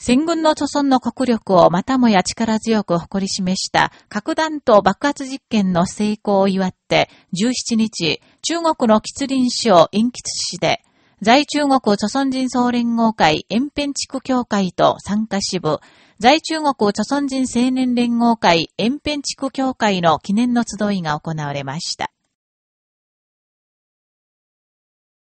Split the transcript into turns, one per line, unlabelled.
戦軍の著存の国力をまたもや力強く誇り示した核弾頭爆発実験の成功を祝って17日、中国の吉林省陰吉市で、在中国著存人総連合会延辺地区協会と参加支部、在中国著存人青年連合会延辺地区協会の記念の集いが行われました。